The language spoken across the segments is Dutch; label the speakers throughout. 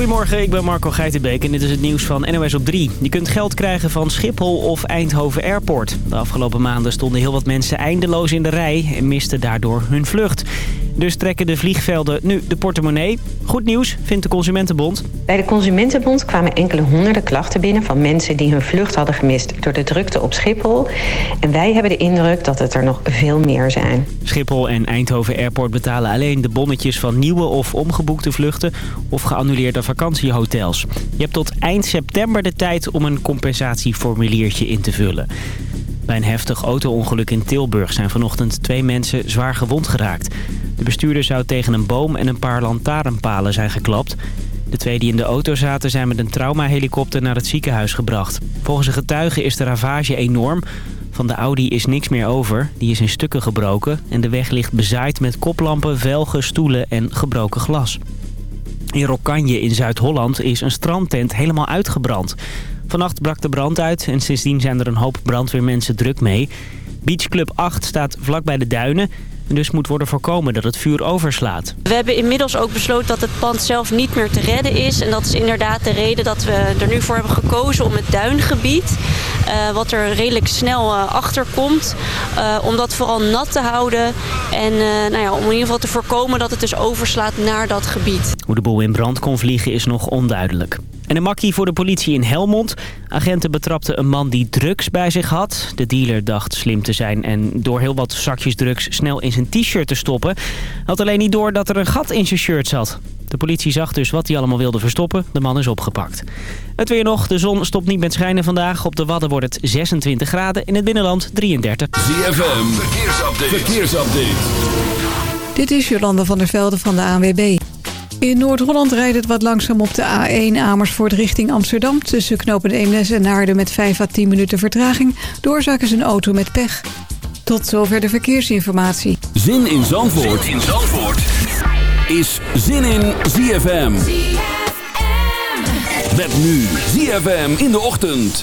Speaker 1: Goedemorgen, ik ben Marco Geitenbeek en dit is het nieuws van NOS op 3. Je kunt geld krijgen van Schiphol of Eindhoven Airport. De afgelopen maanden stonden heel wat mensen eindeloos in de rij en misten daardoor hun vlucht. Dus trekken de vliegvelden nu de portemonnee. Goed nieuws, vindt de Consumentenbond.
Speaker 2: Bij de Consumentenbond kwamen enkele honderden klachten binnen... van mensen die hun vlucht hadden gemist door de drukte op Schiphol. En wij hebben de indruk dat het er nog veel meer zijn.
Speaker 1: Schiphol en Eindhoven Airport betalen alleen de bonnetjes van nieuwe of omgeboekte vluchten... of geannuleerde vakantiehotels. Je hebt tot eind september de tijd om een compensatieformuliertje in te vullen. Bij een heftig auto-ongeluk in Tilburg zijn vanochtend twee mensen zwaar gewond geraakt. De bestuurder zou tegen een boom en een paar lantaarnpalen zijn geklapt. De twee die in de auto zaten zijn met een traumahelikopter naar het ziekenhuis gebracht. Volgens een getuige is de ravage enorm. Van de Audi is niks meer over. Die is in stukken gebroken en de weg ligt bezaaid met koplampen, velgen, stoelen en gebroken glas. In Rokanje in Zuid-Holland is een strandtent helemaal uitgebrand. Vannacht brak de brand uit en sindsdien zijn er een hoop brandweermensen druk mee. Beach Club 8 staat vlak bij de duinen en dus moet worden voorkomen dat het vuur overslaat.
Speaker 3: We hebben inmiddels ook besloten dat het pand zelf niet meer te redden is. En dat is inderdaad de reden dat we er nu voor hebben gekozen om het duingebied... Uh, wat er redelijk snel uh, achter komt. Uh, om dat vooral nat te houden. En nou ja, om in ieder geval te voorkomen dat het dus overslaat naar dat gebied.
Speaker 1: Hoe de boel in brand kon vliegen is nog onduidelijk. En een makkie voor de politie in Helmond. Agenten betrapten een man die drugs bij zich had. De dealer dacht slim te zijn en door heel wat zakjes drugs snel in zijn t-shirt te stoppen. Had alleen niet door dat er een gat in zijn shirt zat. De politie zag dus wat hij allemaal wilde verstoppen. De man is opgepakt. Het weer nog. De zon stopt niet met schijnen vandaag. Op de Wadden wordt het 26 graden. In het binnenland 33.
Speaker 4: ZFM. Verkeersupdate. Verkeersupdate.
Speaker 5: Dit is Jolanda van der Velde van de ANWB. In Noord-Holland rijdt het wat langzaam op de A1 Amersfoort richting Amsterdam... tussen knopen Eemnes en Naarden met 5 à 10 minuten vertraging. Doorzaken ze een auto met pech. Tot zover de verkeersinformatie.
Speaker 4: Zin in Zandvoort, zin in Zandvoort. is Zin in ZFM. ZFM. Met nu ZFM in de ochtend.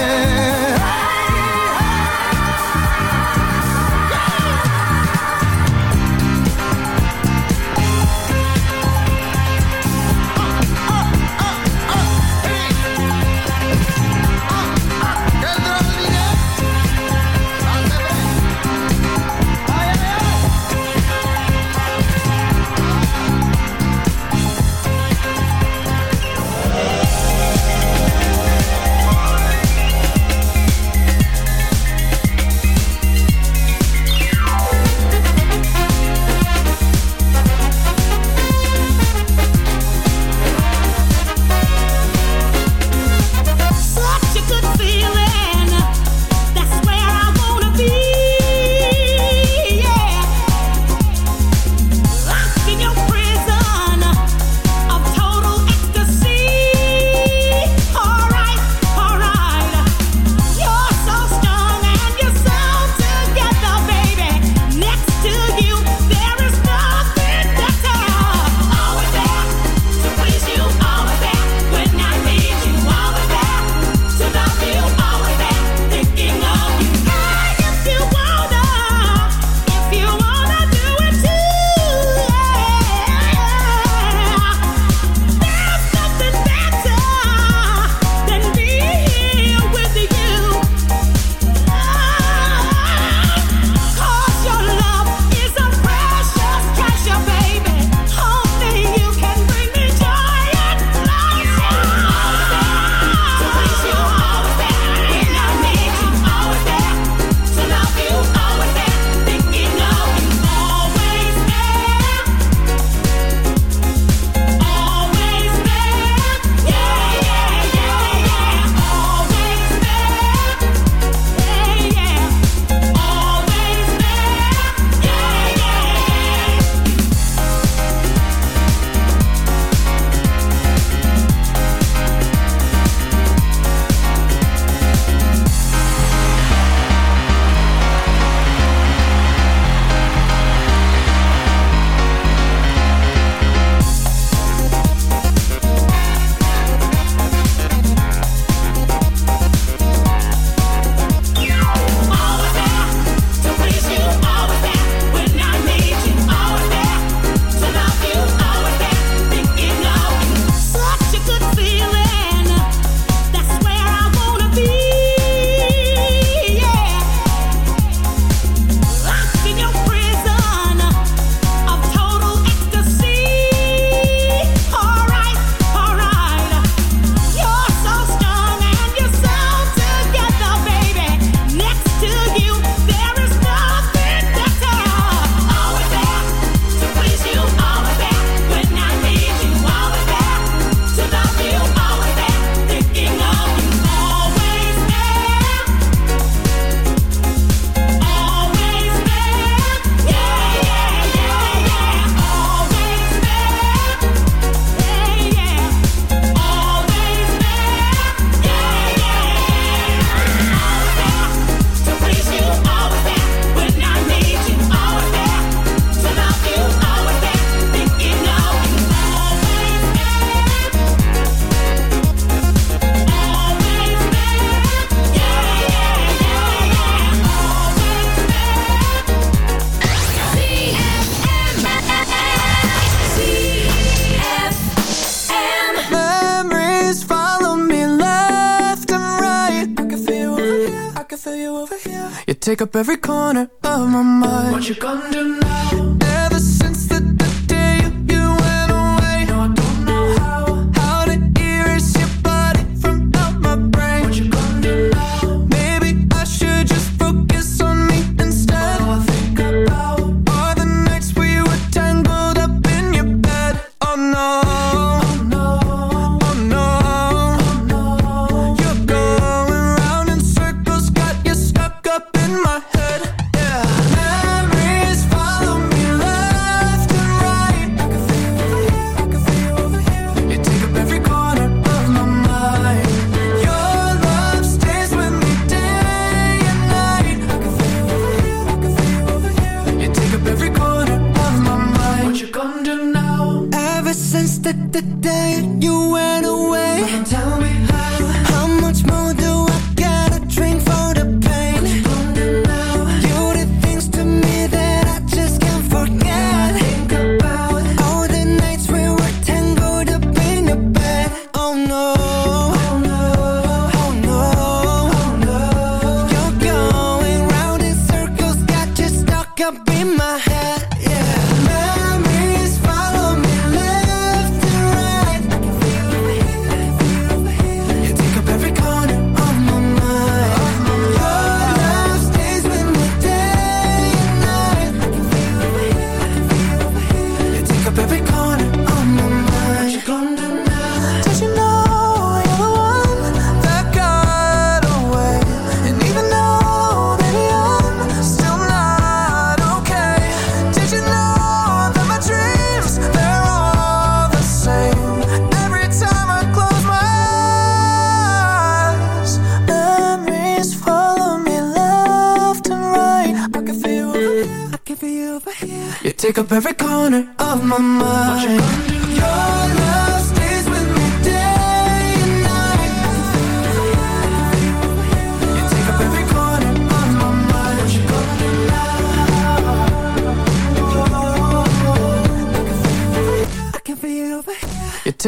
Speaker 6: take up every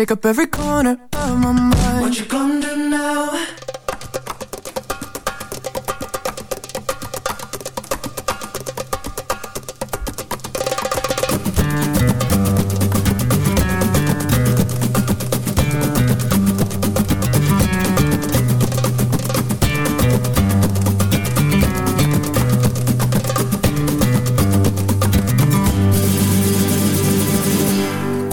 Speaker 6: take up every corner.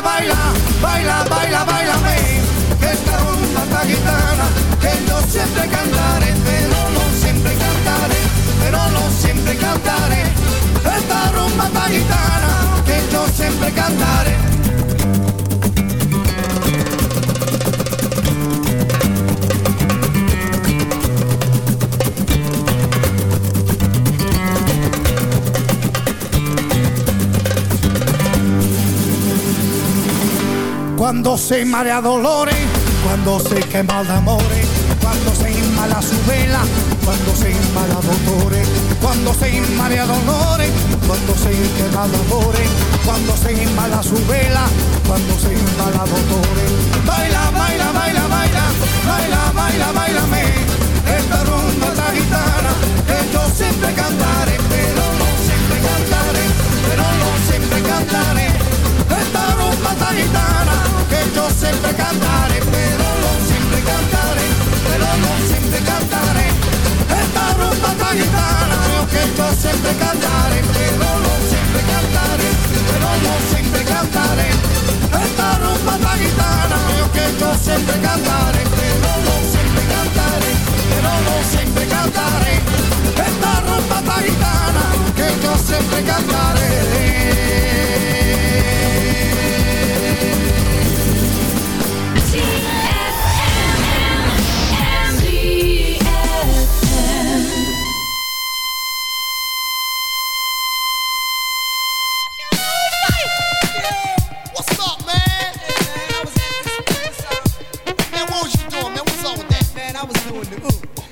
Speaker 7: baila, baila, baila, baila, baila, esta rumba gitana, que yo siempre cantaré, pero no siempre cantaré, pero no siempre cantaré, esta rumba gitana, que yo siempre cantaré. Cuando se marea dolores, cuando se quema el amores, cuando se inmala su vela, cuando se inmala dolores, cuando se marea dolores, cuando se quema el amores, cuando se inmala su vela, cuando se inmala dolores. Baila, baila, baila, baila, baila, baila, baila, me. Esta rumba esta gitana que yo siempre cantaré, pero no siempre cantaré, pero no siempre cantaré. esta rumba tan que yo siempre cantaré, pero no siempre cantaré, pero no siempre cantaré. Esta rumba tan que yo siempre cantaré, pero no siempre cantaré, pero no siempre cantaré. Esta rumba tan que yo siempre cantaré, pero no siempre cantaré, pero no siempre cantaré. Esta rumba tan que yo siempre
Speaker 8: cantaré. on the
Speaker 9: up.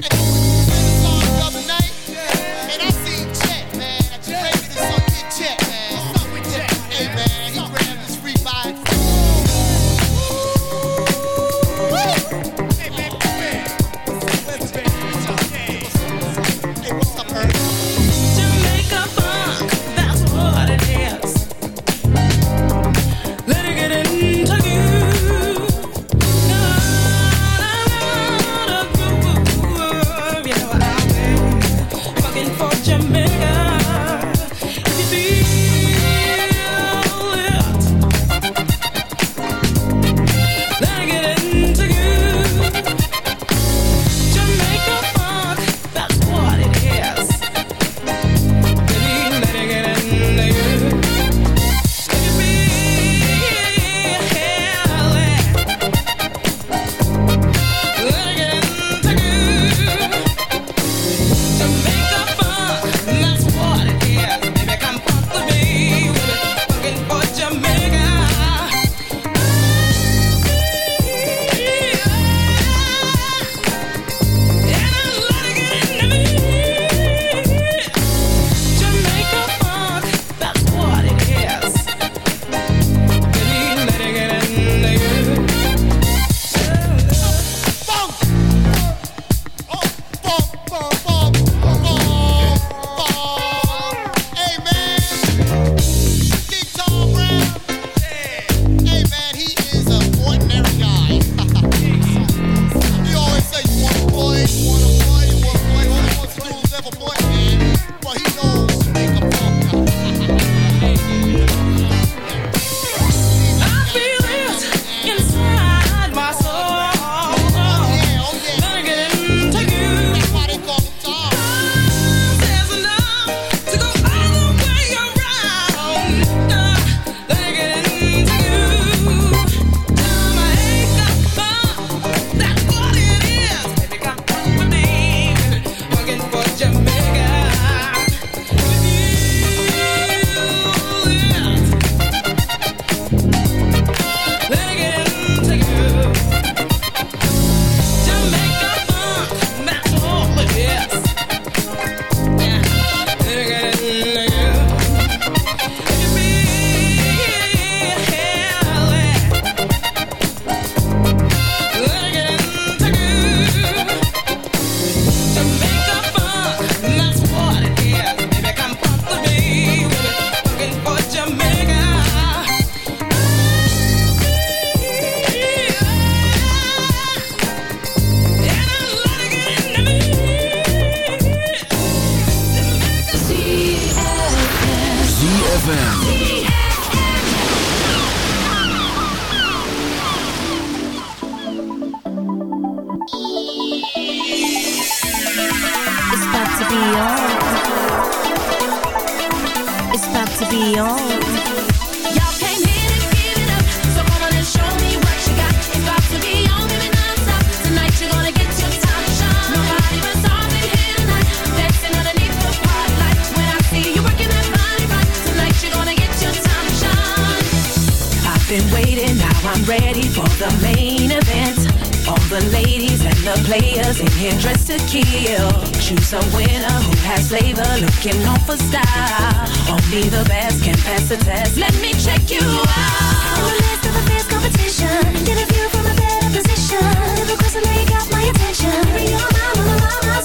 Speaker 8: ready for the main event. All the ladies and the players in here dressed to kill. Choose a winner who has flavor, looking on for style. Only the best can pass the test. Let me check you out. The midst of a fierce competition, get a view from a better position. Never question now you got my attention. Real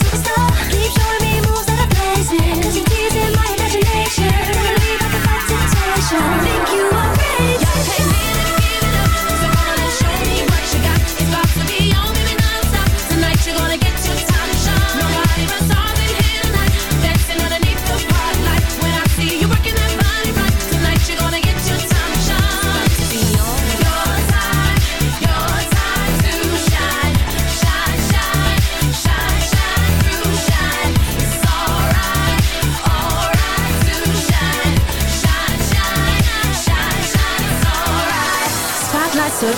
Speaker 8: superstar. Keep showing me moves that you're my imagination. Leave.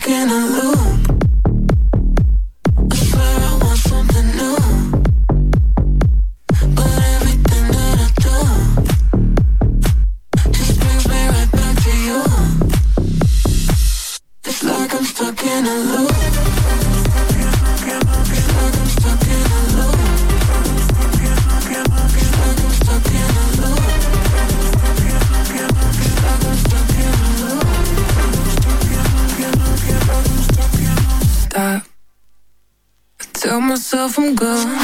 Speaker 8: Can I
Speaker 9: lose? myself, I'm
Speaker 10: good.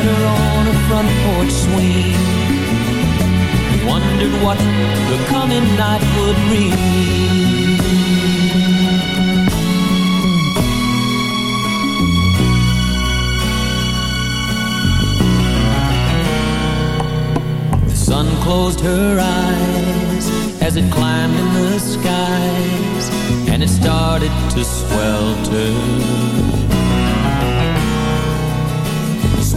Speaker 10: front porch swing wondered what the coming night would bring. The sun closed her eyes as it climbed in the skies and it started to swelter.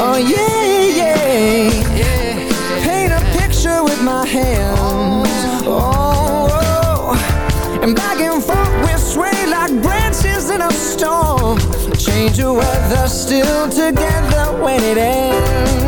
Speaker 6: Oh yeah, yeah, yeah. Paint a picture with my hands. Oh, oh. and back and forth we sway like branches in a storm. Change the weather, still together when it ends.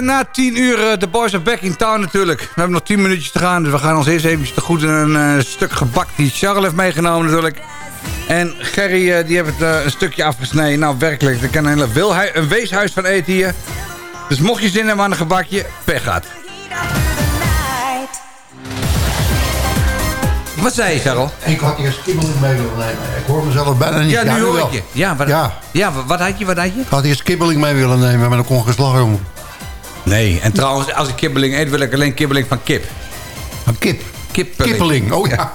Speaker 11: na tien uur eh, de boys are back in town natuurlijk. We hebben nog tien minuutjes te gaan, dus we gaan ons eerst even te goed een eh, stuk gebak die Charles heeft meegenomen natuurlijk. En Gerry eh, die heeft het eh, een stukje afgesneden. Nou werkelijk, er kan een, hele een weeshuis van eten hier. Dus mocht je zin hebben aan een gebakje, pech gaat. Wat zei je, Charles?
Speaker 12: Ik had eerst kibbeling mee willen nemen. Ik hoor mezelf bijna niet.
Speaker 11: Ja, nu hoor ik je. Ja, wat,
Speaker 12: Ja.
Speaker 11: ja. wa- wat had je, wat had je?
Speaker 12: Ik had eerst kibbeling mee willen nemen, maar dan kon.
Speaker 11: Nee, en trouwens, als ik kibbeling eet, wil ik alleen kibbeling van kip.
Speaker 12: Van kip?
Speaker 11: Kippeling.
Speaker 12: Kippeling, oh ja.